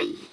Bye.